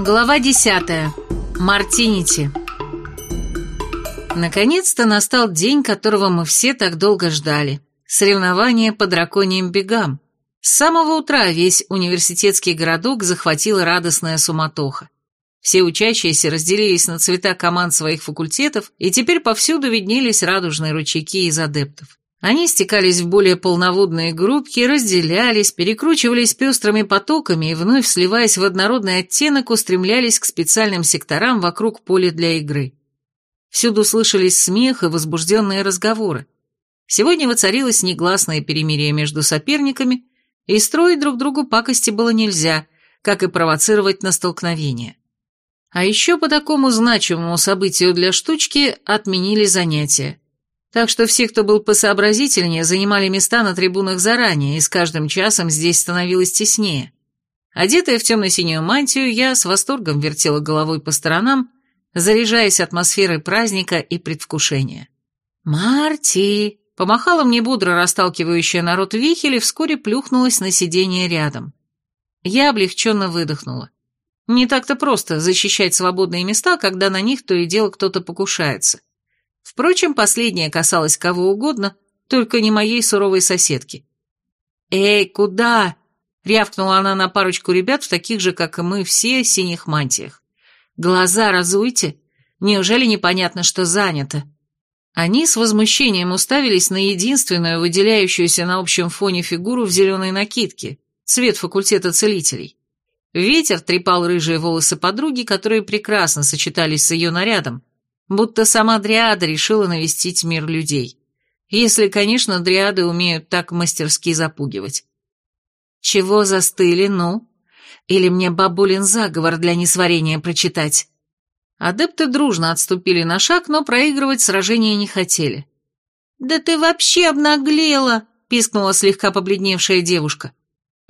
Глава 10. Мартинити. Наконец-то настал день, которого мы все так долго ждали. Соревнование по драконьим бегам. С самого утра весь университетский городок захватила радостная суматоха. Все учащиеся разделились на цвета команд своих факультетов, и теперь повсюду виднелись радужные ручейки из адептов. Они стекались в более полноводные группки, разделялись, перекручивались пестрыми потоками и, вновь сливаясь в однородный оттенок, устремлялись к специальным секторам вокруг поля для игры. Всюду слышались смех и возбужденные разговоры. Сегодня воцарилось негласное перемирие между соперниками, и строить друг другу пакости было нельзя, как и провоцировать на столкновение. А еще по такому значимому событию для штучки отменили занятия. Так что все, кто был посообразительнее, занимали места на трибунах заранее, и с каждым часом здесь становилось теснее. Одетая в темно-синюю мантию, я с восторгом вертела головой по сторонам, заряжаясь атмосферой праздника и предвкушения. «Марти!» — помахала мне бодро расталкивающая народ вихель и вскоре плюхнулась на сиденье рядом. Я облегченно выдохнула. Не так-то просто защищать свободные места, когда на них то и дело кто-то покушается. Впрочем, последнее касалось кого угодно, только не моей суровой соседки. «Эй, куда?» — рявкнула она на парочку ребят в таких же, как и мы, все синих мантиях. «Глаза разуйте. Неужели непонятно, что занято?» Они с возмущением уставились на единственную выделяющуюся на общем фоне фигуру в зеленой накидке, цвет факультета целителей. Ветер трепал рыжие волосы подруги, которые прекрасно сочетались с ее нарядом, будто сама Дриада решила навестить мир людей. Если, конечно, Дриады умеют так мастерски запугивать. Чего застыли, ну? Или мне бабулин заговор для несварения прочитать? Адепты дружно отступили на шаг, но проигрывать сражение не хотели. «Да ты вообще обнаглела!» — пискнула слегка побледневшая девушка.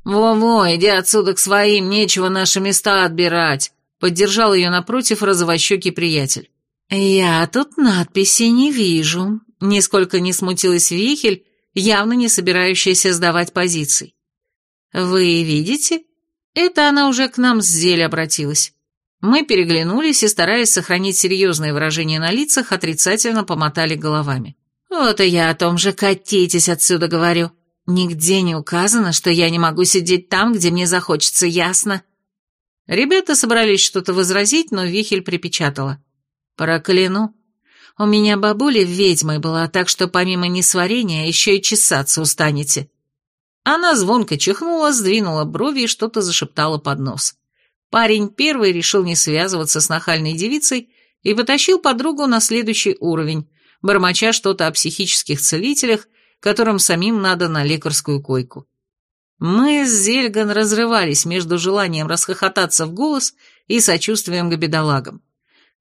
«Во-во, иди отсюда к своим, нечего наши места отбирать!» — поддержал ее напротив розовощекий приятель. «Я тут надписи не вижу», — нисколько не смутилась Вихель, явно не собирающаяся сдавать позиций. «Вы видите? Это она уже к нам с зель обратилась». Мы переглянулись и, стараясь сохранить серьезное выражение на лицах, отрицательно помотали головами. «Вот и я о том же катитесь отсюда говорю. Нигде не указано, что я не могу сидеть там, где мне захочется, ясно?» Ребята собрались что-то возразить, но Вихель припечатала. Прокляну. У меня бабуля ведьмой была, так что помимо несварения еще и чесаться устанете. Она звонко чихнула, сдвинула брови и что-то зашептала под нос. Парень первый решил не связываться с нахальной девицей и потащил подругу на следующий уровень, бормоча что-то о психических целителях, которым самим надо на лекарскую койку. Мы с Зельган разрывались между желанием расхохотаться в голос и сочувствием к бедолагам.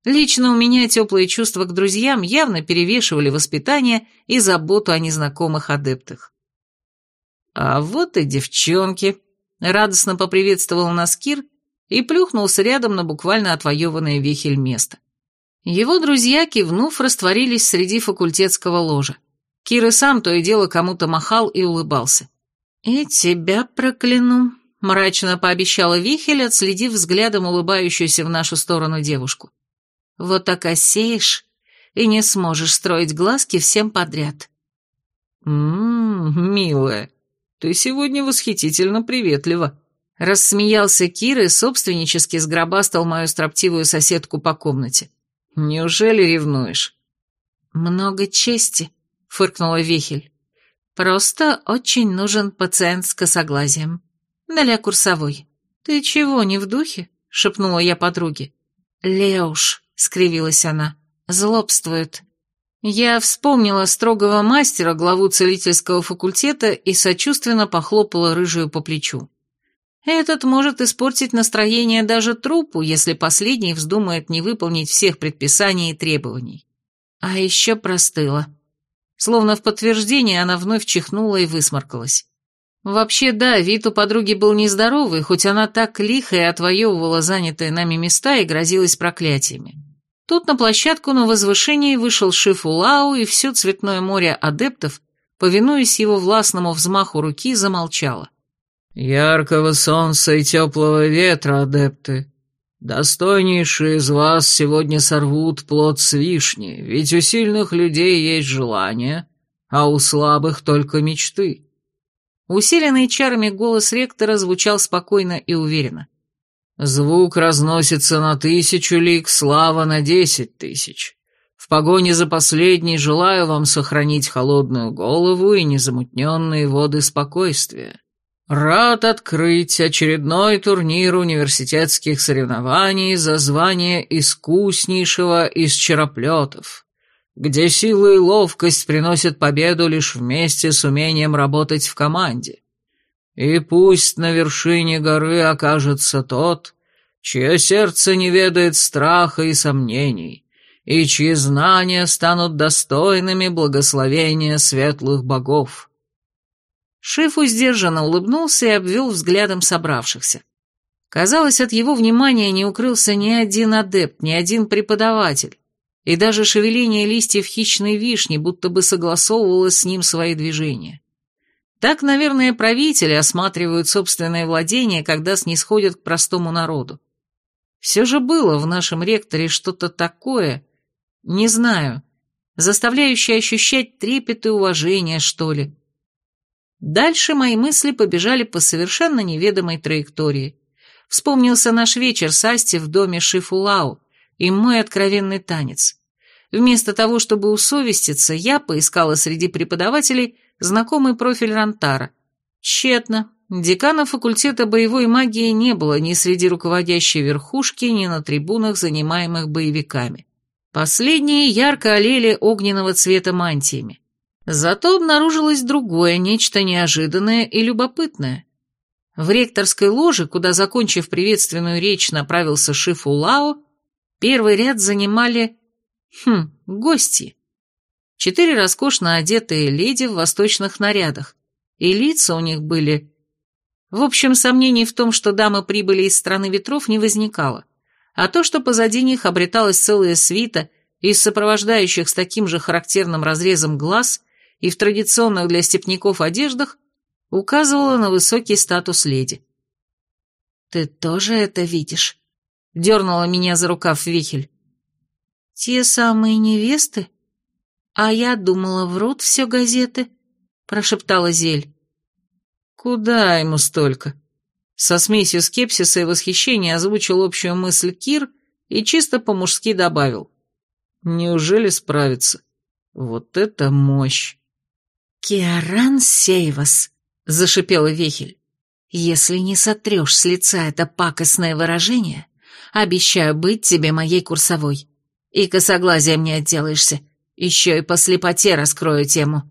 Лично у меня теплые чувства к друзьям явно перевешивали воспитание и заботу о незнакомых адептах. «А вот и девчонки», — радостно поприветствовал нас Кир и плюхнулся рядом на буквально отвоеванное вихель место. Его друзья, кивнув, растворились среди факультетского ложа. Кир и сам то и дело кому-то махал и улыбался. «И тебя прокляну», — мрачно пообещала Вихель, отследив взглядом улыбающуюся в нашу сторону девушку. Вот так осеешь и не сможешь строить глазки всем подряд. «Ммм, милая, ты сегодня восхитительно приветлива», — рассмеялся Кир и собственнически сгробастал мою строптивую соседку по комнате. «Неужели ревнуешь?» «Много чести», — фыркнула Вихель. «Просто очень нужен пациент с косоглазием. Для курсовой». «Ты чего, не в духе?» — шепнула я подруге. «Леуш», — скривилась она. «Злобствует». Я вспомнила строгого мастера, главу целительского факультета, и сочувственно похлопала рыжую по плечу. Этот может испортить настроение даже трупу, если последний вздумает не выполнить всех предписаний и требований. А еще простыла. Словно в подтверждение она вновь чихнула и высморкалась. Вообще, да, вид у подруги был нездоровый, хоть она так лихо и отвоевывала занятые нами места и грозилась проклятиями. Тут на площадку на возвышении вышел Шифу Лау, и все цветное море адептов, повинуясь его властному взмаху руки, замолчало. «Яркого солнца и теплого ветра, адепты! «Достойнейшие из вас сегодня сорвут плод с вишни, ведь у сильных людей есть желание, а у слабых только мечты». Усиленный чарами голос ректора звучал спокойно и уверенно. «Звук разносится на тысячу лик, слава на десять тысяч. В погоне за последней желаю вам сохранить холодную голову и незамутненные воды спокойствия. Рад открыть очередной турнир университетских соревнований за звание искуснейшего из чероплетов, где сила и ловкость приносят победу лишь вместе с умением работать в команде. И пусть на вершине горы окажется тот, чье сердце не ведает страха и сомнений, и чьи знания станут достойными благословения светлых богов. Шифу сдержанно улыбнулся и обвел взглядом собравшихся. Казалось, от его внимания не укрылся ни один адепт, ни один преподаватель, и даже шевеление листьев хищной вишни будто бы согласовывало с ним свои движения. Так, наверное, правители осматривают собственное владение, когда снисходят к простому народу. Все же было в нашем ректоре что-то такое, не знаю, заставляющее ощущать трепет и уважение, что ли. Дальше мои мысли побежали по совершенно неведомой траектории. Вспомнился наш вечер с Асти в доме Шифулау и мой откровенный танец. Вместо того, чтобы усовеститься, я поискала среди преподавателей знакомый профиль Рантара. Тщетно. Декана факультета боевой магии не было ни среди руководящей верхушки, ни на трибунах, занимаемых боевиками. Последние ярко олели огненного цвета мантиями. Зато обнаружилось другое, нечто неожиданное и любопытное. В ректорской ложе, куда, закончив приветственную речь, направился Шифу Лао, первый ряд занимали... Хм, гости. Четыре роскошно одетые леди в восточных нарядах, и лица у них были... В общем, сомнений в том, что дамы прибыли из страны ветров, не возникало, а то, что позади них обреталась целая свита из сопровождающих с таким же характерным разрезом глаз и в традиционных для степняков одеждах указывала на высокий статус леди. «Ты тоже это видишь?» — дернула меня за рукав Вихель. «Те самые невесты? А я думала, врут все газеты», — прошептала Зель. «Куда ему столько?» Со смесью скепсиса и восхищения озвучил общую мысль Кир и чисто по-мужски добавил. «Неужели справится? Вот это мощь!» «Киаран Сейвас», — зашипела Вехель, — «если не сотрешь с лица это пакостное выражение, обещаю быть тебе моей курсовой. И косоглазием не отделаешься, еще и по слепоте раскрою тему».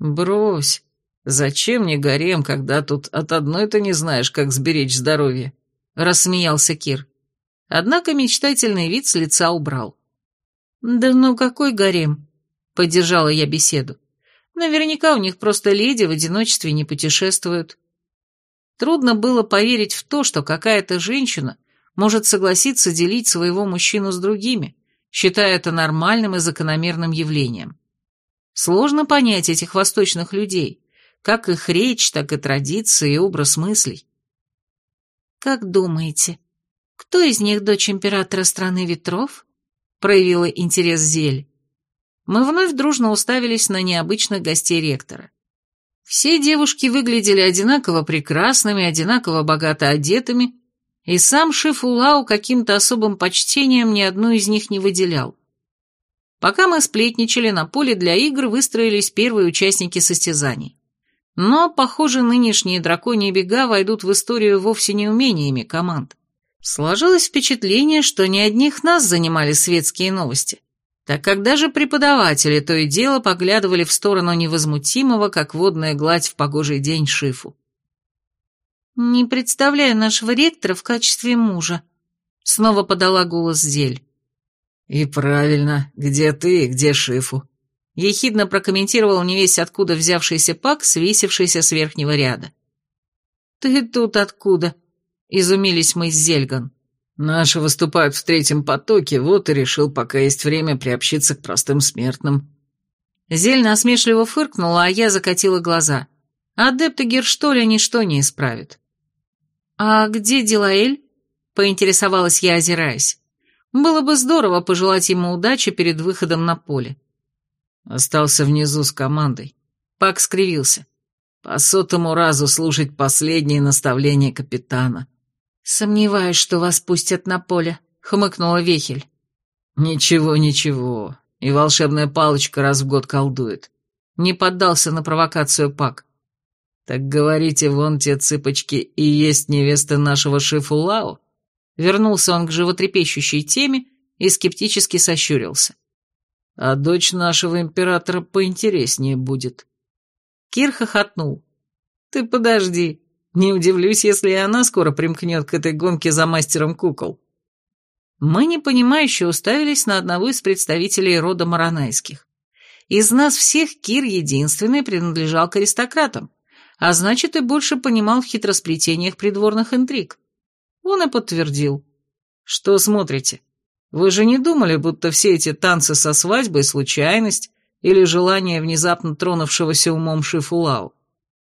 «Брось, зачем мне гарем, когда тут от одной ты не знаешь, как сберечь здоровье?» — рассмеялся Кир. Однако мечтательный вид с лица убрал. «Да ну какой гарем?» — поддержала я беседу. Наверняка у них просто леди в одиночестве не путешествуют. Трудно было поверить в то, что какая-то женщина может согласиться делить своего мужчину с другими, считая это нормальным и закономерным явлением. Сложно понять этих восточных людей, как их речь, так и традиции и образ мыслей. «Как думаете, кто из них дочь императора страны ветров?» проявила интерес Зель мы вновь дружно уставились на необычных гостей ректора. Все девушки выглядели одинаково прекрасными, одинаково богато одетыми, и сам Шифулау каким-то особым почтением ни одну из них не выделял. Пока мы сплетничали, на поле для игр выстроились первые участники состязаний. Но, похоже, нынешние драконьи бега войдут в историю вовсе не умениями команд. Сложилось впечатление, что не одних нас занимали светские новости так как даже преподаватели то и дело поглядывали в сторону невозмутимого, как водная гладь в погожий день Шифу. «Не представляю нашего ректора в качестве мужа», — снова подала голос Зель. «И правильно, где ты, где Шифу?» — ехидно прокомментировал невесть откуда взявшийся пак, свесившийся с верхнего ряда. «Ты тут откуда?» — изумились мы с Зельган. Наши выступают в третьем потоке, вот и решил, пока есть время, приобщиться к простым смертным». Зель насмешливо фыркнула, а я закатила глаза. Адепты Герштоля ничто не исправит. «А где Дилаэль?» Поинтересовалась я, озираясь. Было бы здорово пожелать ему удачи перед выходом на поле. Остался внизу с командой. Пак скривился. По сотому разу слушать последние наставления капитана. «Сомневаюсь, что вас пустят на поле», — хмыкнула Вехель. «Ничего, ничего. И волшебная палочка раз в год колдует». Не поддался на провокацию Пак. «Так говорите, вон те цыпочки и есть невесты нашего шефа Лао?» Вернулся он к животрепещущей теме и скептически сощурился. «А дочь нашего императора поинтереснее будет». Кир хохотнул. «Ты подожди. Не удивлюсь, если и она скоро примкнет к этой гонке за мастером кукол». Мы непонимающе уставились на одного из представителей рода Маранайских. Из нас всех Кир единственный принадлежал к аристократам, а значит и больше понимал в хитросплетениях придворных интриг. Он и подтвердил. «Что смотрите? Вы же не думали, будто все эти танцы со свадьбой — случайность или желание внезапно тронувшегося умом Шифулау?»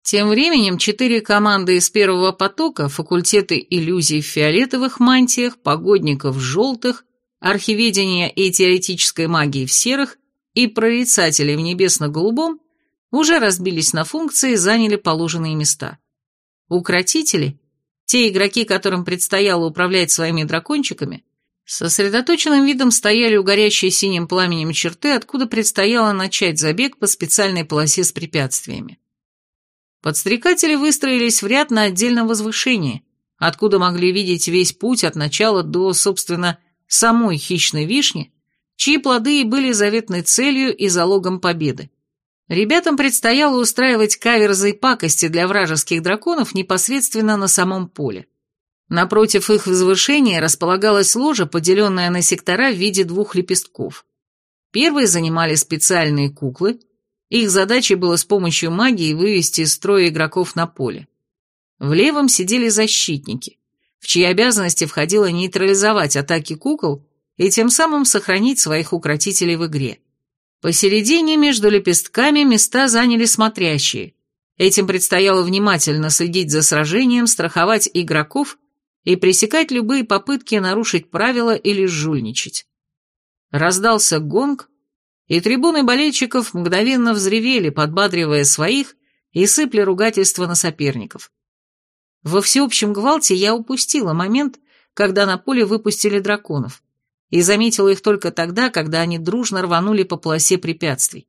Тем временем четыре команды из первого потока, факультеты иллюзий в фиолетовых мантиях, погодников в желтых, архиведения и теоретической магии в серых и прорицателей в небесно-голубом уже разбились на функции и заняли положенные места. Укротители, те игроки, которым предстояло управлять своими дракончиками, сосредоточенным видом стояли у горящей синим пламенем черты, откуда предстояло начать забег по специальной полосе с препятствиями. Подстрекатели выстроились в ряд на отдельном возвышении, откуда могли видеть весь путь от начала до, собственно, самой хищной вишни, чьи плоды и были заветной целью и залогом победы. Ребятам предстояло устраивать каверзы и пакости для вражеских драконов непосредственно на самом поле. Напротив их возвышения располагалась ложа, поделенная на сектора в виде двух лепестков. Первые занимали специальные куклы, их задачей было с помощью магии вывести из строя игроков на поле. В левом сидели защитники, в чьи обязанности входило нейтрализовать атаки кукол и тем самым сохранить своих укротителей в игре. Посередине между лепестками места заняли смотрящие. Этим предстояло внимательно следить за сражением, страховать игроков и пресекать любые попытки нарушить правила или жульничать. Раздался гонг, и трибуны болельщиков мгновенно взревели, подбадривая своих и сыпля ругательства на соперников. Во всеобщем гвалте я упустила момент, когда на поле выпустили драконов и заметила их только тогда, когда они дружно рванули по полосе препятствий.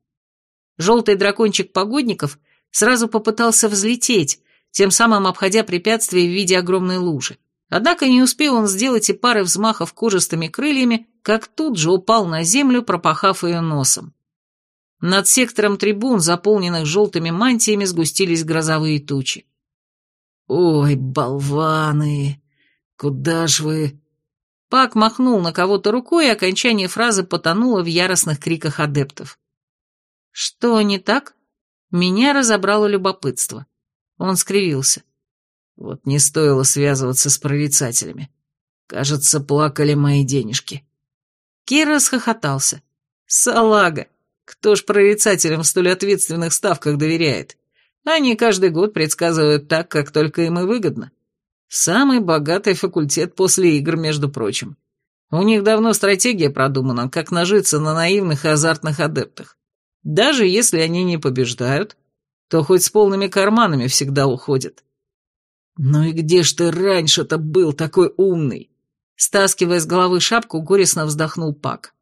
Желтый дракончик погодников сразу попытался взлететь, тем самым обходя препятствие в виде огромной лужи. Однако не успел он сделать и пары взмахов кожистыми крыльями, как тут же упал на землю, пропахав ее носом. Над сектором трибун, заполненных желтыми мантиями, сгустились грозовые тучи. «Ой, болваны! Куда ж вы...» Пак махнул на кого-то рукой, и окончание фразы потонуло в яростных криках адептов. «Что не так?» Меня разобрало любопытство. Он скривился. Вот не стоило связываться с прорицателями. Кажется, плакали мои денежки. Кир расхохотался. «Салага! Кто ж прорицателям в столь ответственных ставках доверяет? Они каждый год предсказывают так, как только им и выгодно. Самый богатый факультет после игр, между прочим. У них давно стратегия продумана, как нажиться на наивных и азартных адептах. Даже если они не побеждают, то хоть с полными карманами всегда уходят. «Ну и где ж ты раньше-то был такой умный?» Стаскивая с головы шапку, горестно вздохнул Пак.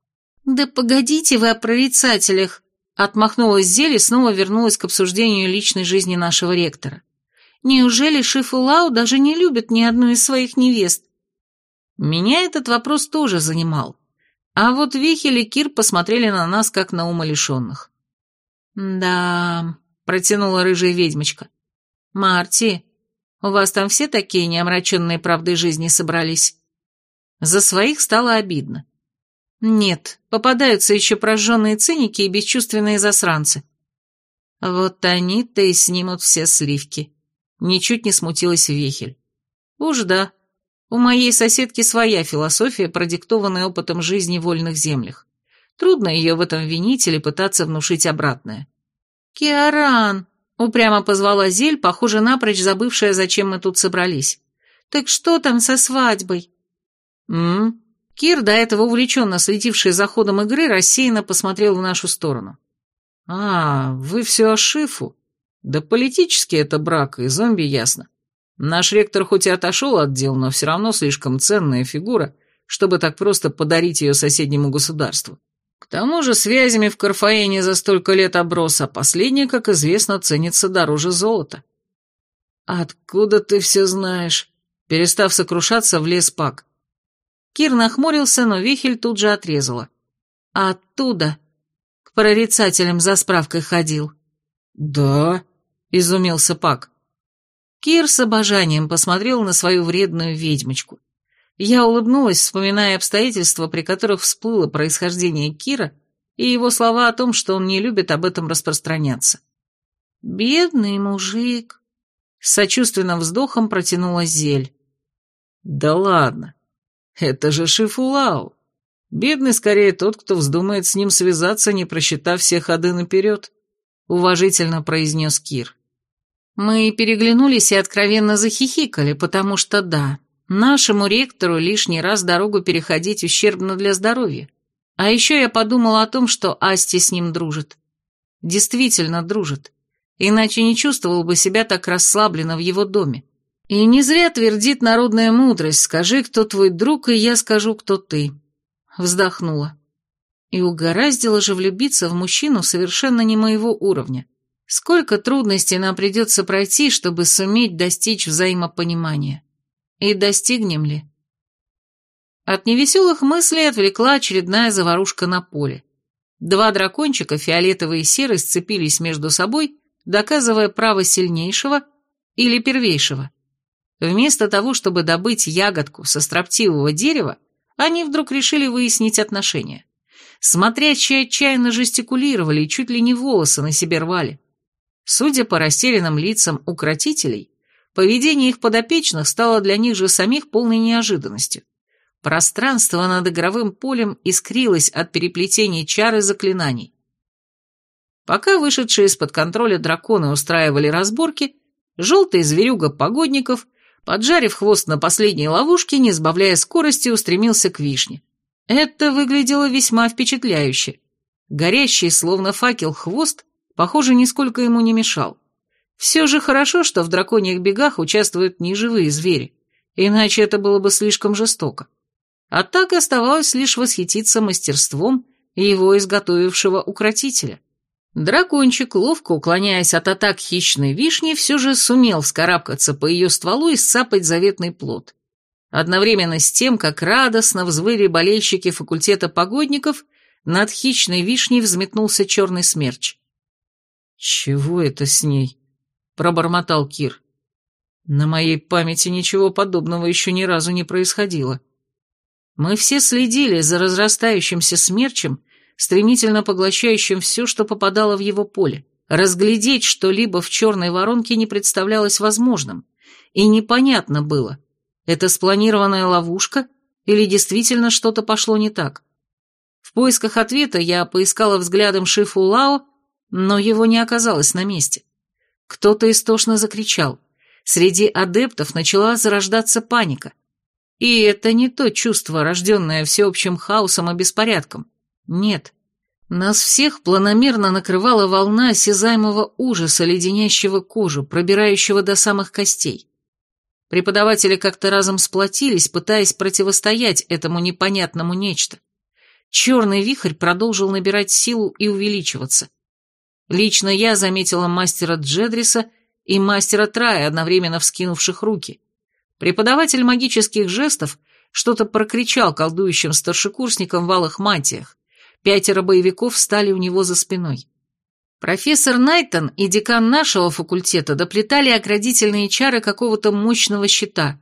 «Да погодите вы о прорицателях!» Отмахнулась Зель и снова вернулась к обсуждению личной жизни нашего ректора. Неужели Шиф и Лау даже не любят ни одну из своих невест? Меня этот вопрос тоже занимал. А вот Вихель и Кир посмотрели на нас, как на умалишенных. «Да...» — протянула рыжая ведьмочка. «Марти, у вас там все такие неомраченные правдой жизни собрались?» За своих стало обидно. «Нет, попадаются еще прожженные циники и бесчувственные засранцы». «Вот они-то и снимут все сливки», Ничуть не смутилась Вехель. Уж да. У моей соседки своя философия, продиктованная опытом жизни в вольных землях. Трудно ее в этом винить или пытаться внушить обратное. «Киаран!» — упрямо позвала Зель, похоже, напрочь забывшая, зачем мы тут собрались. «Так что там со свадьбой? М? Кир, до этого увлеченно следивший за ходом игры, рассеянно посмотрел в нашу сторону. А, вы все о Шифу? Да политически это брак, и зомби ясно. Наш ректор хоть и отошел от дел, но все равно слишком ценная фигура, чтобы так просто подарить ее соседнему государству. К тому же связями в Карфаэне за столько лет оброс, а последнее, как известно, ценится дороже золота. «Откуда ты все знаешь?» Перестав сокрушаться, влез Пак. Кир нахмурился, но Вихель тут же отрезала. «Оттуда. К прорицателям за справкой ходил». «Да?» — изумился Пак. Кир с обожанием посмотрел на свою вредную ведьмочку. Я улыбнулась, вспоминая обстоятельства, при которых всплыло происхождение Кира и его слова о том, что он не любит об этом распространяться. «Бедный мужик», — с сочувственным вздохом протянула Зель. «Да ладно, это же Шифулау. Бедный скорее тот, кто вздумает с ним связаться, не просчитав все ходы наперед», — уважительно произнес Кир. Мы переглянулись и откровенно захихикали, потому что да, Нашему ректору лишний раз дорогу переходить ущербно для здоровья. А еще я подумала о том, что Асти с ним дружит. Действительно дружит. Иначе не чувствовал бы себя так расслабленно в его доме. И не зря твердит народная мудрость «Скажи, кто твой друг, и я скажу, кто ты». Вздохнула. И угораздило же влюбиться в мужчину совершенно не моего уровня. Сколько трудностей нам придется пройти, чтобы суметь достичь взаимопонимания. И достигнем ли? От невеселых мыслей отвлекла очередная заварушка на поле. Два дракончика, фиолетовый и серый, сцепились между собой, доказывая право сильнейшего или первейшего. Вместо того, чтобы добыть ягодку со строптивого дерева, они вдруг решили выяснить отношения. Смотрящие отчаянно жестикулировали и чуть ли не волосы на себе рвали. Судя по растерянным лицам укротителей, Поведение их подопечных стало для них же самих полной неожиданностью. Пространство над игровым полем искрилось от переплетений чар и заклинаний. Пока вышедшие из-под контроля драконы устраивали разборки, желтый зверюга погодников, поджарив хвост на последней ловушке, не сбавляя скорости, устремился к вишне. Это выглядело весьма впечатляюще. Горящий, словно факел, хвост, похоже, нисколько ему не мешал. Все же хорошо, что в драконьих бегах участвуют неживые звери, иначе это было бы слишком жестоко. А так оставалось лишь восхититься мастерством его изготовившего укротителя. Дракончик, ловко уклоняясь от атак хищной вишни, все же сумел вскарабкаться по ее стволу и сцапать заветный плод. Одновременно с тем, как радостно взвыли болельщики факультета погодников, над хищной вишней взметнулся черный смерч. «Чего это с ней?» пробормотал Кир. На моей памяти ничего подобного еще ни разу не происходило. Мы все следили за разрастающимся смерчем, стремительно поглощающим все, что попадало в его поле. Разглядеть что-либо в черной воронке не представлялось возможным, и непонятно было, это спланированная ловушка или действительно что-то пошло не так. В поисках ответа я поискала взглядом Шифу Лао, но его не оказалось на месте. Кто-то истошно закричал. Среди адептов начала зарождаться паника. И это не то чувство, рожденное всеобщим хаосом и беспорядком. Нет. Нас всех планомерно накрывала волна осязаемого ужаса, леденящего кожу, пробирающего до самых костей. Преподаватели как-то разом сплотились, пытаясь противостоять этому непонятному нечто. Черный вихрь продолжил набирать силу и увеличиваться. Лично я заметила мастера Джедриса и мастера Трая, одновременно вскинувших руки. Преподаватель магических жестов что-то прокричал колдующим старшекурсникам в алых мантиях. Пятеро боевиков встали у него за спиной. Профессор Найтон и декан нашего факультета доплетали оградительные чары какого-то мощного щита.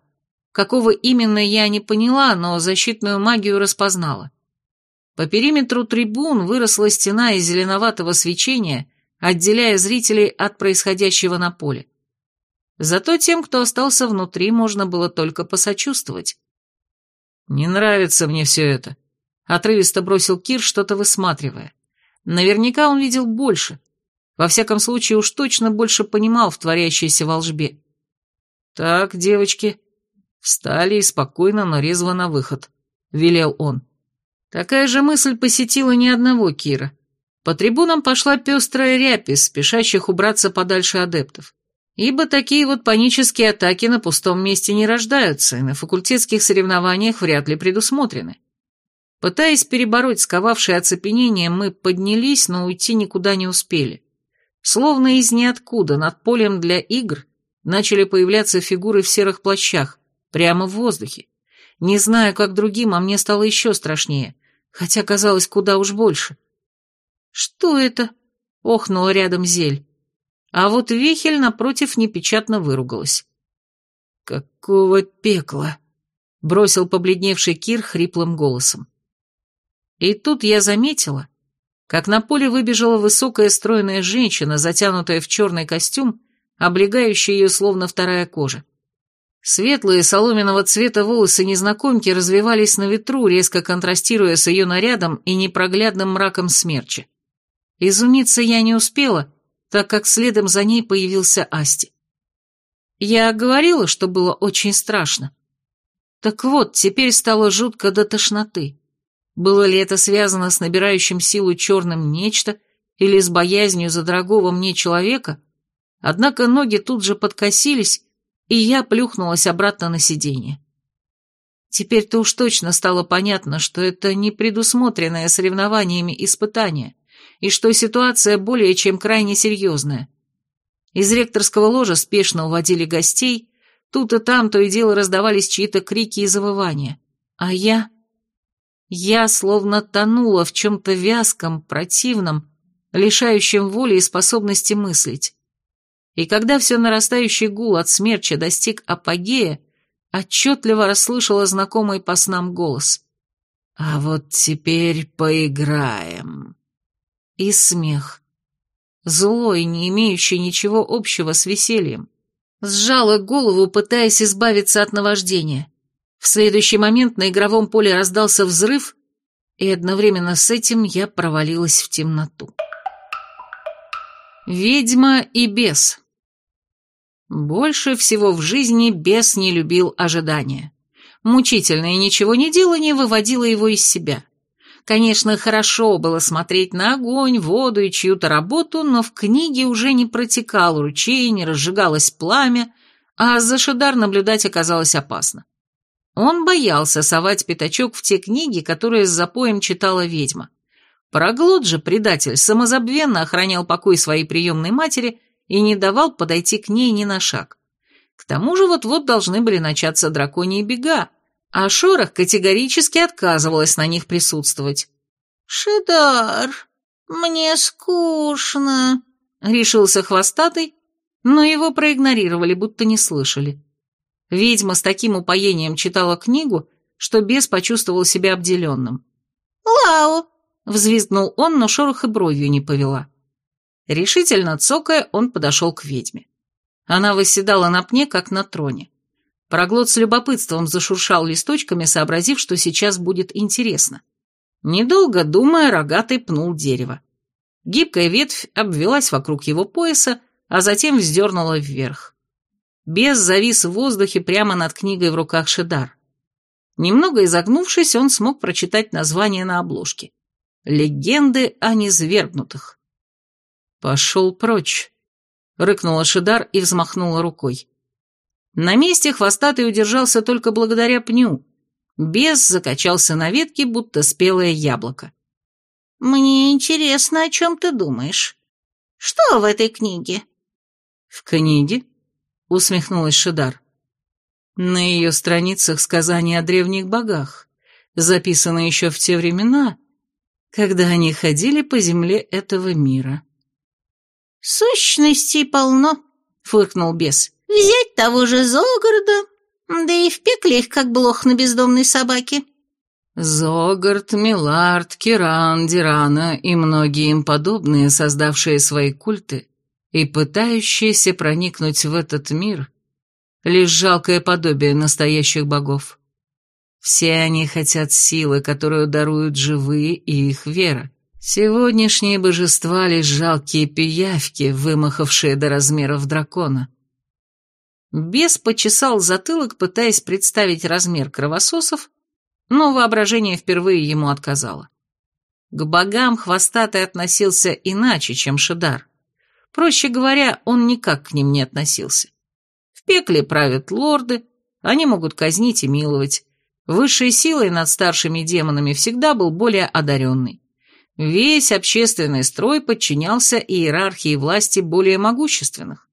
Какого именно я не поняла, но защитную магию распознала. По периметру трибун выросла стена из зеленоватого свечения, отделяя зрителей от происходящего на поле. Зато тем, кто остался внутри, можно было только посочувствовать. «Не нравится мне все это», — отрывисто бросил Кир, что-то высматривая. Наверняка он видел больше. Во всяком случае, уж точно больше понимал в творящейся волжбе. «Так, девочки, встали и спокойно, но резво на выход», велел он. Такая же мысль посетила ни одного Кира. По трибунам пошла пестрая рябь из спешащих убраться подальше адептов. Ибо такие вот панические атаки на пустом месте не рождаются, и на факультетских соревнованиях вряд ли предусмотрены. Пытаясь перебороть сковавшее оцепенение, мы поднялись, но уйти никуда не успели. Словно из ниоткуда над полем для игр начали появляться фигуры в серых плащах, прямо в воздухе. Не знаю, как другим, а мне стало еще страшнее, хотя казалось куда уж больше. «Что это?» — охнула рядом зель. А вот Вихель напротив непечатно выругалась. «Какого пекла?» — бросил побледневший Кир хриплым голосом. И тут я заметила, как на поле выбежала высокая стройная женщина, затянутая в черный костюм, облегающий ее словно вторая кожа. Светлые соломенного цвета волосы незнакомки развивались на ветру, резко контрастируя с ее нарядом и непроглядным мраком смерчи. Изумиться я не успела, так как следом за ней появился Асти. Я говорила, что было очень страшно. Так вот, теперь стало жутко до тошноты. Было ли это связано с набирающим силу черным нечто или с боязнью за дорогого мне человека? Однако ноги тут же подкосились, и я плюхнулась обратно на сиденье. Теперь-то уж точно стало понятно, что это не предусмотренное соревнованиями испытание, и что ситуация более чем крайне серьезная. Из ректорского ложа спешно уводили гостей, тут и там то и дело раздавались чьи-то крики и завывания. А я... Я словно тонула в чем-то вязком, противном, лишающем воли и способности мыслить. И когда все нарастающий гул от смерча достиг апогея, отчетливо расслышала знакомый по снам голос. «А вот теперь поиграем». И смех. Злой, не имеющий ничего общего с весельем. Сжала голову, пытаясь избавиться от наваждения. В следующий момент на игровом поле раздался взрыв, и одновременно с этим я провалилась в темноту. Ведьма и бес. Больше всего в жизни бес не любил ожидания. Мучительное ничего не делание выводило его из себя. Конечно, хорошо было смотреть на огонь, воду и чью-то работу, но в книге уже не протекал ручей, не разжигалось пламя, а за Шидар наблюдать оказалось опасно. Он боялся совать пятачок в те книги, которые с запоем читала ведьма. Проглот же, предатель, самозабвенно охранял покой своей приемной матери и не давал подойти к ней ни на шаг. К тому же вот-вот должны были начаться драконьи бега, а Шорох категорически отказывалась на них присутствовать. «Шидар, мне скучно», — решился хвостатый, но его проигнорировали, будто не слышали. Ведьма с таким упоением читала книгу, что бес почувствовал себя обделенным. «Лау!» — взвизгнул он, но шороха бровью не повела. Решительно цокая, он подошел к ведьме. Она восседала на пне, как на троне. Проглот с любопытством зашуршал листочками, сообразив, что сейчас будет интересно. Недолго думая, рогатый пнул дерево. Гибкая ветвь обвелась вокруг его пояса, а затем вздернула вверх. Бес завис в воздухе прямо над книгой в руках Шедар. Немного изогнувшись, он смог прочитать название на обложке. «Легенды о низвергнутых». «Пошел прочь», — рыкнула Шедар и взмахнула рукой. На месте хвостатый удержался только благодаря пню. Бес закачался на ветке, будто спелое яблоко. «Мне интересно, о чем ты думаешь. Что в этой книге?» «В книге?» Усмехнулась Шидар. На ее страницах сказания о древних богах, записанные еще в те времена, когда они ходили по земле этого мира. «Сущностей полно», — фыркнул бес. «Взять того же Зогарда, да и в пекле их как блох на бездомной собаке». Зогард, Милард, Киран, Дирана и многие им подобные, создавшие свои культы, и пытающиеся проникнуть в этот мир лишь жалкое подобие настоящих богов. Все они хотят силы, которую даруют живые и их вера. Сегодняшние божества лишь жалкие пиявки, вымахавшие до размеров дракона. Бес почесал затылок, пытаясь представить размер кровососов, но воображение впервые ему отказало. К богам хвостатый относился иначе, чем Шидар. Проще говоря, он никак к ним не относился. В пекле правят лорды, они могут казнить и миловать. Высшей силой над старшими демонами всегда был более одаренный. Весь общественный строй подчинялся иерархии власти более могущественных.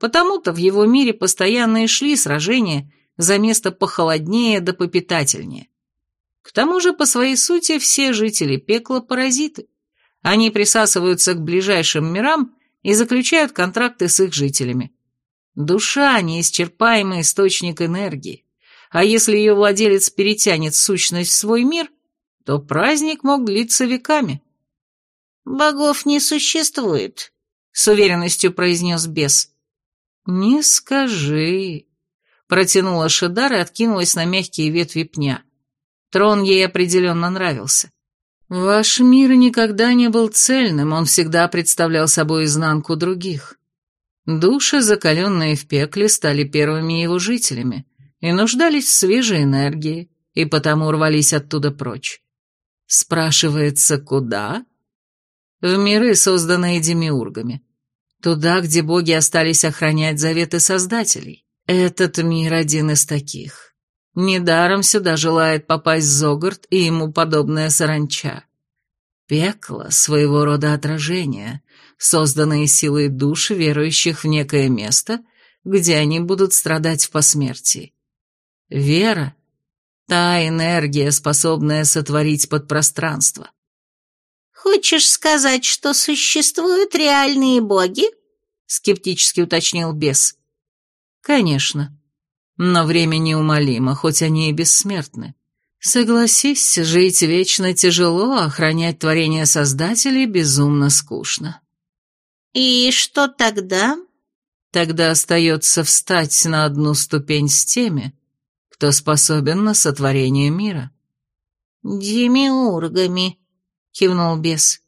Потому-то в его мире постоянно и шли сражения за место похолоднее да попитательнее. К тому же, по своей сути, все жители пекла – паразиты. Они присасываются к ближайшим мирам и заключают контракты с их жителями. Душа – неисчерпаемый источник энергии, а если ее владелец перетянет сущность в свой мир, то праздник мог длиться веками. «Богов не существует», — с уверенностью произнес бес. «Не скажи», — протянула Шидар и откинулась на мягкие ветви пня. Трон ей определенно нравился. Ваш мир никогда не был цельным, он всегда представлял собой изнанку других. Души, закаленные в пекле, стали первыми его жителями и нуждались в свежей энергии, и потому рвались оттуда прочь. Спрашивается, куда? В миры, созданные демиургами. Туда, где боги остались охранять заветы создателей. Этот мир один из таких. Недаром сюда желает попасть Зогарт и ему подобная саранча. Пекло — своего рода отражение, созданное силой душ, верующих в некое место, где они будут страдать в посмертии. Вера — та энергия, способная сотворить подпространство. «Хочешь сказать, что существуют реальные боги?» — скептически уточнил бес. «Конечно. Но время неумолимо, хоть они и бессмертны. Согласись, жить вечно тяжело, охранять творение Создателей безумно скучно. И что тогда? Тогда остается встать на одну ступень с теми, кто способен на сотворение мира. «Демиургами», — кивнул бес.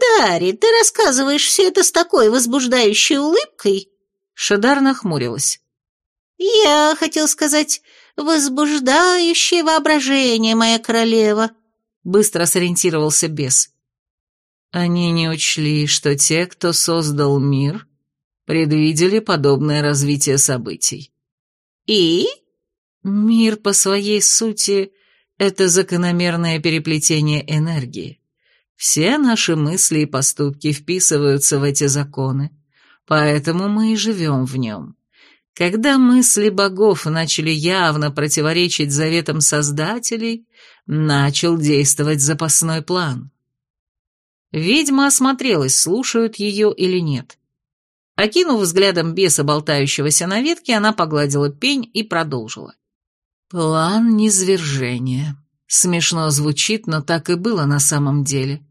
«Дарри, ты рассказываешь все это с такой возбуждающей улыбкой?» Шадар нахмурилась. «Я хотел сказать, возбуждающее воображение, моя королева», — быстро сориентировался бес. Они не учли, что те, кто создал мир, предвидели подобное развитие событий. «И?» Мир по своей сути — это закономерное переплетение энергии. Все наши мысли и поступки вписываются в эти законы, поэтому мы и живем в нем. Когда мысли богов начали явно противоречить заветам создателей, начал действовать запасной план. Ведьма осмотрелась, слушают ее или нет. Окинув взглядом беса, болтающегося на ветке, она погладила пень и продолжила. «План низвержения. Смешно звучит, но так и было на самом деле.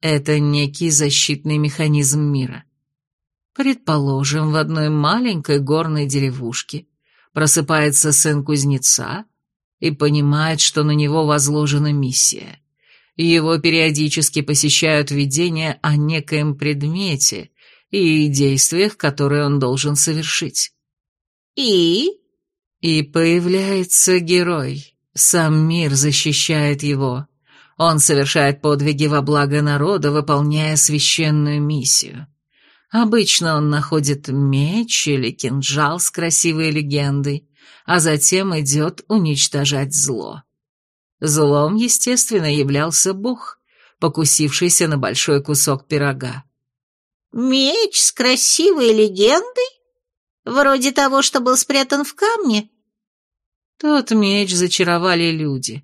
Это некий защитный механизм мира. Предположим, в одной маленькой горной деревушке просыпается сын кузнеца и понимает, что на него возложена миссия. Его периодически посещают видения о некоем предмете и действиях, которые он должен совершить. И? И появляется герой. Сам мир защищает его. Он совершает подвиги во благо народа, выполняя священную миссию. Обычно он находит меч или кинжал с красивой легендой, а затем идет уничтожать зло. Злом, естественно, являлся бог, покусившийся на большой кусок пирога. «Меч с красивой легендой? Вроде того, что был спрятан в камне?» Тот меч зачаровали люди.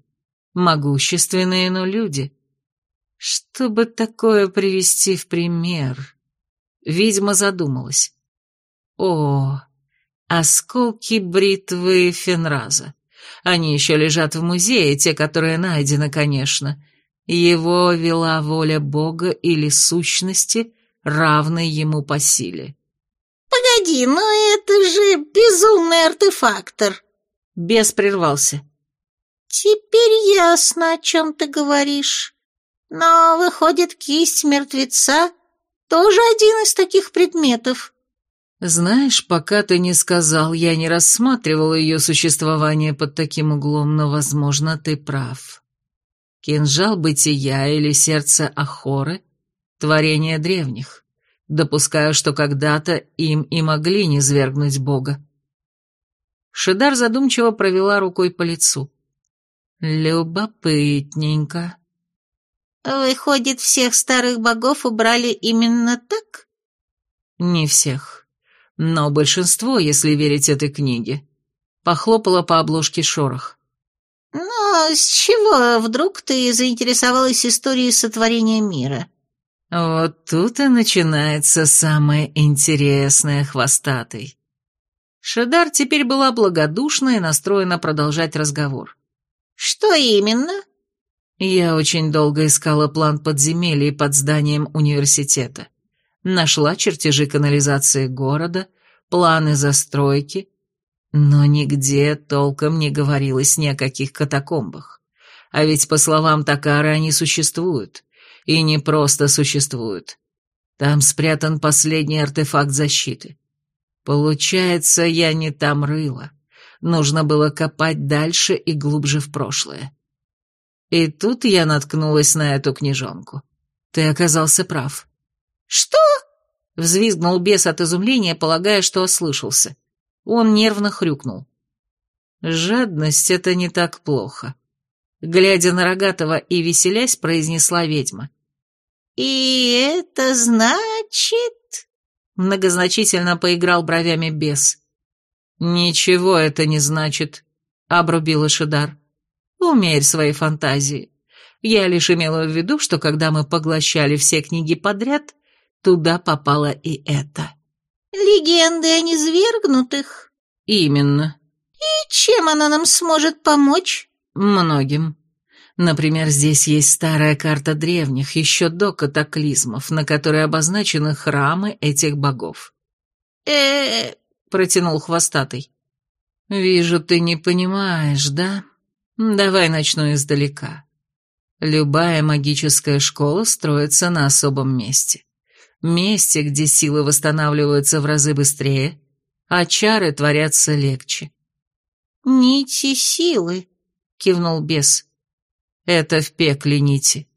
Могущественные, но люди. Чтобы такое привести в пример... Ведьма задумалась. О, осколки бритвы Фенраза. Они еще лежат в музее, те, которые найдены, конечно. Его вела воля Бога или сущности, равной ему по силе. «Погоди, но это же безумный артефактор!» Бес прервался. «Теперь ясно, о чем ты говоришь. Но, выходит, кисть мертвеца тоже один из таких предметов. Знаешь, пока ты не сказал, я не рассматривала ее существование под таким углом, но, возможно, ты прав. Кинжал бытия или сердце Ахоры — творение древних. Допускаю, что когда-то им и могли не свергнуть Бога. Шидар задумчиво провела рукой по лицу. Любопытненько. Выходит, всех старых богов убрали именно так? Не всех но большинство, если верить этой книге. Похлопала по обложке шорох. «Но с чего вдруг ты заинтересовалась историей сотворения мира?» Вот тут и начинается самое интересное, хвостатый. Шедар теперь была благодушна и настроена продолжать разговор. «Что именно?» Я очень долго искала план подземелья под зданием университета. Нашла чертежи канализации города, планы застройки, но нигде толком не говорилось ни о каких катакомбах. А ведь, по словам Такара, они существуют. И не просто существуют. Там спрятан последний артефакт защиты. Получается, я не там рыла. Нужно было копать дальше и глубже в прошлое. И тут я наткнулась на эту книжонку. Ты оказался прав. «Что?» — взвизгнул бес от изумления, полагая, что ослышался. Он нервно хрюкнул. «Жадность — это не так плохо», — глядя на Рогатого и веселясь, произнесла ведьма. «И это значит...» — многозначительно поиграл бровями бес. «Ничего это не значит», — обрубила Шидар. «Умерь свои фантазии. Я лишь имела в виду, что когда мы поглощали все книги подряд, Туда попало и это. Легенды о низвергнутых? Именно. И чем она нам сможет помочь? Многим. Например, здесь есть старая карта древних, еще до катаклизмов, на которой обозначены храмы этих богов. э протянул хвостатый. «Вижу, ты не понимаешь, да? Давай начну издалека. Любая магическая школа строится на особом месте месте, где силы восстанавливаются в разы быстрее, а чары творятся легче. «Нити силы», — кивнул бес. «Это в пекле нити.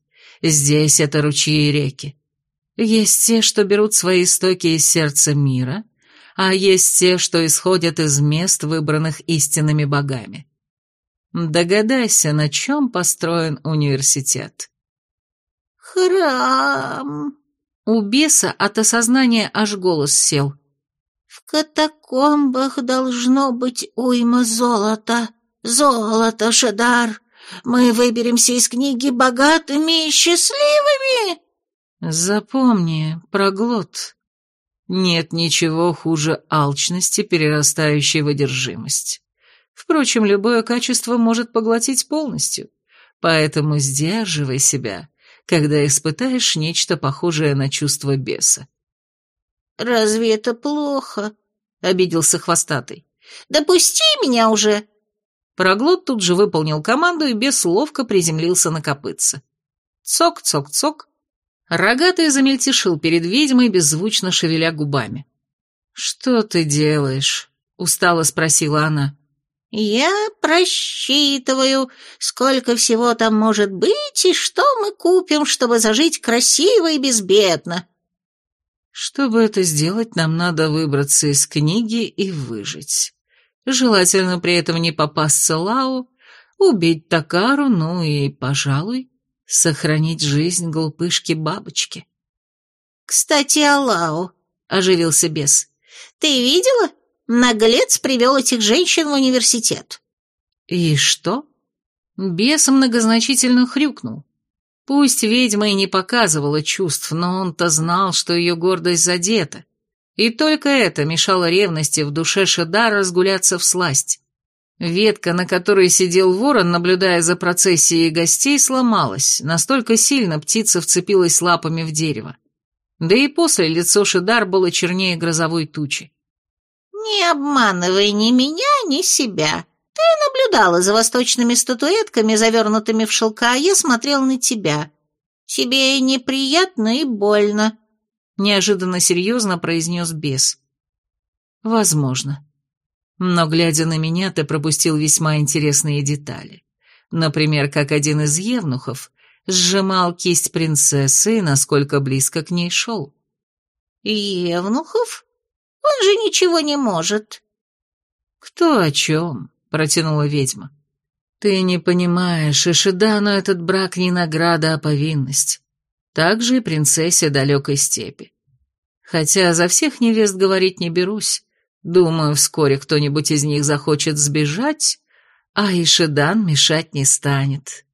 Здесь это ручьи и реки. Есть те, что берут свои истоки из сердца мира, а есть те, что исходят из мест, выбранных истинными богами. Догадайся, на чем построен университет». «Храм», у беса от осознания аж голос сел. «В катакомбах должно быть уйма золота. Золото, Шедар. Мы выберемся из книги богатыми и счастливыми!» «Запомни, проглот. Нет ничего хуже алчности, перерастающей в одержимость. Впрочем, любое качество может поглотить полностью, поэтому сдерживай себя» когда испытаешь нечто похожее на чувство беса. «Разве это плохо?» — обиделся хвостатый. «Допусти меня уже!» Проглот тут же выполнил команду, и бес ловко приземлился на копытце. Цок-цок-цок. Рогатый замельтешил перед ведьмой, беззвучно шевеля губами. «Что ты делаешь?» — устало спросила она. «Я просчитываю, сколько всего там может быть и что мы купим, чтобы зажить красиво и безбедно». «Чтобы это сделать, нам надо выбраться из книги и выжить. Желательно при этом не попасться Лау, убить Такару, ну и, пожалуй, сохранить жизнь глупышки-бабочки». «Кстати, о Лау», — оживился бес. «Ты видела? Наглец привел этих женщин в университет. И что? Бес многозначительно хрюкнул. Пусть ведьма и не показывала чувств, но он-то знал, что ее гордость задета. И только это мешало ревности в душе Шеда разгуляться в сласть. Ветка, на которой сидел ворон, наблюдая за процессией гостей, сломалась, настолько сильно птица вцепилась лапами в дерево. Да и после лицо Шедар было чернее грозовой тучи. «Не обманывай ни меня, ни себя. Ты наблюдала за восточными статуэтками, завернутыми в шелка, а я смотрел на тебя. Тебе неприятно и больно», — неожиданно серьезно произнес бес. Возможно. Но, глядя на меня, ты пропустил весьма интересные детали. Например, как один из евнухов сжимал кисть принцессы и насколько близко к ней шел. «Евнухов? Он же ничего не может». «Кто о чем?» — протянула ведьма. «Ты не понимаешь, Ишидану этот брак не награда, а повинность. Так же и принцессе далекой степи. Хотя за всех невест говорить не берусь. Думаю, вскоре кто-нибудь из них захочет сбежать, а Ишидан мешать не станет.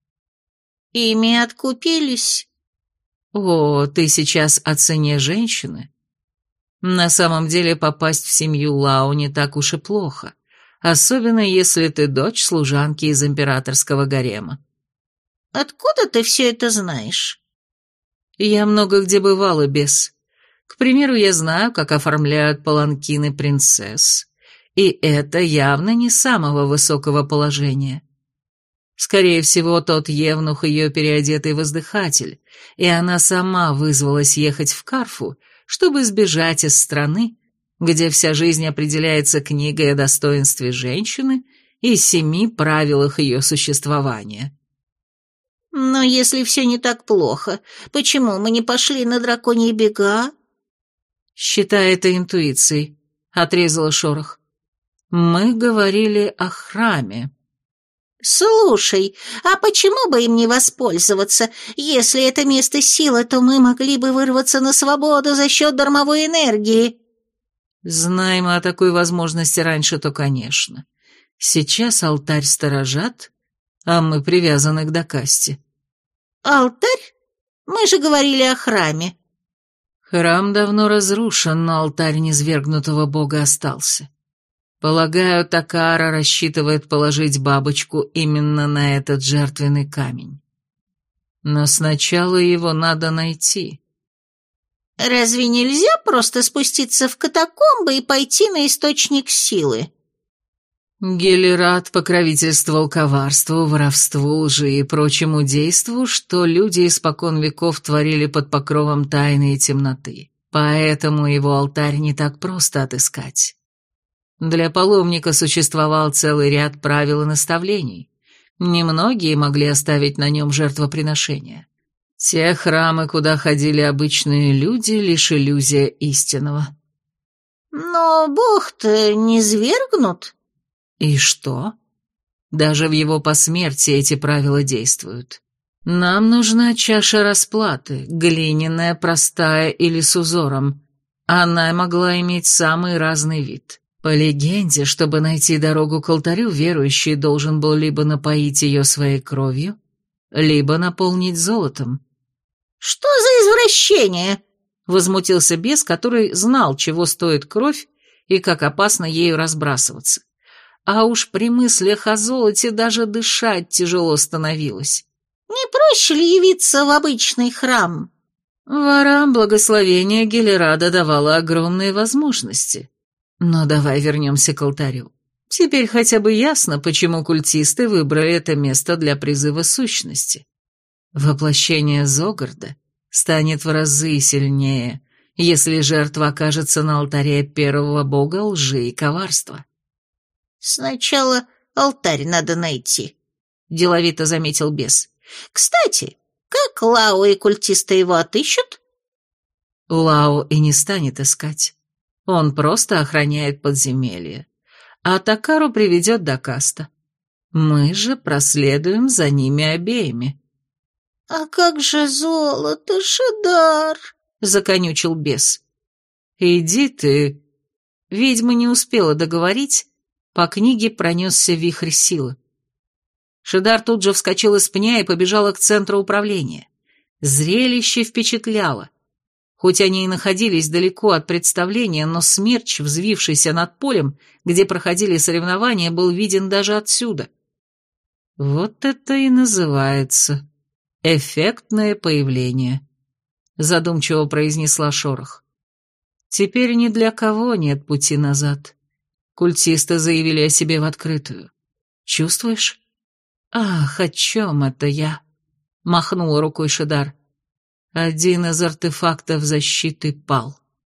Ими откупились? О, ты сейчас о цене женщины? На самом деле попасть в семью Лао не так уж и плохо, особенно если ты дочь служанки из императорского гарема. Откуда ты все это знаешь? Я много где бывала, без. К примеру, я знаю, как оформляют паланкины принцесс, и это явно не самого высокого положения. Скорее всего, тот евнух ее переодетый воздыхатель, и она сама вызвалась ехать в Карфу, чтобы сбежать из страны, где вся жизнь определяется книгой о достоинстве женщины и семи правилах ее существования. «Но если все не так плохо, почему мы не пошли на драконьи бега?» «Считай это интуицией», — отрезала шорох. «Мы говорили о храме». «Слушай, а почему бы им не воспользоваться? Если это место силы, то мы могли бы вырваться на свободу за счет дармовой энергии». «Знаем мы о такой возможности раньше, то, конечно. Сейчас алтарь сторожат, а мы привязаны к Дакасте». «Алтарь? Мы же говорили о храме». Храм давно разрушен, но алтарь низвергнутого бога остался. Полагаю, Такара рассчитывает положить бабочку именно на этот жертвенный камень. Но сначала его надо найти. Разве нельзя просто спуститься в катакомбы и пойти на источник силы? Гелерат покровительствовал коварству, воровству, лжи и прочему действу, что люди испокон веков творили под покровом тайны и темноты. Поэтому его алтарь не так просто отыскать. Для паломника существовал целый ряд правил и наставлений. Немногие могли оставить на нем жертвоприношения. Те храмы, куда ходили обычные люди, лишь иллюзия истинного. «Но бог-то не свергнут?» И что? Даже в его посмертии эти правила действуют. Нам нужна чаша расплаты, глиняная, простая или с узором. Она могла иметь самый разный вид. По легенде, чтобы найти дорогу к алтарю, верующий должен был либо напоить ее своей кровью, либо наполнить золотом. «Что за извращение?» — возмутился бес, который знал, чего стоит кровь и как опасно ею разбрасываться. А уж при мыслях о золоте даже дышать тяжело становилось. «Не проще ли явиться в обычный храм?» Ворам благословение Гелерада давало огромные возможности. Но давай вернемся к алтарю. Теперь хотя бы ясно, почему культисты выбрали это место для призыва сущности. Воплощение Зогарда станет в разы сильнее, если жертва окажется на алтаре первого бога лжи и коварства. «Сначала алтарь надо найти», — деловито заметил бес. «Кстати, как Лао и культисты его отыщут?» Лао и не станет искать. Он просто охраняет подземелье. А Такару приведет до каста. Мы же проследуем за ними обеими. «А как же золото, Шидар?» — законючил бес. «Иди ты». Ведьма не успела договорить, по книге пронесся вихрь силы. Шидар тут же вскочил из пня и побежала к центру управления. Зрелище впечатляло. Хоть они и находились далеко от представления, но смерч, взвившийся над полем, где проходили соревнования, был виден даже отсюда. Вот это и называется эффектное появление, задумчиво произнесла Шорох. Теперь ни для кого нет пути назад. Культисты заявили о себе в открытую. Чувствуешь? Ах, о чем это я? Махнула рукой Шидар. Один из артефактов защиты пал.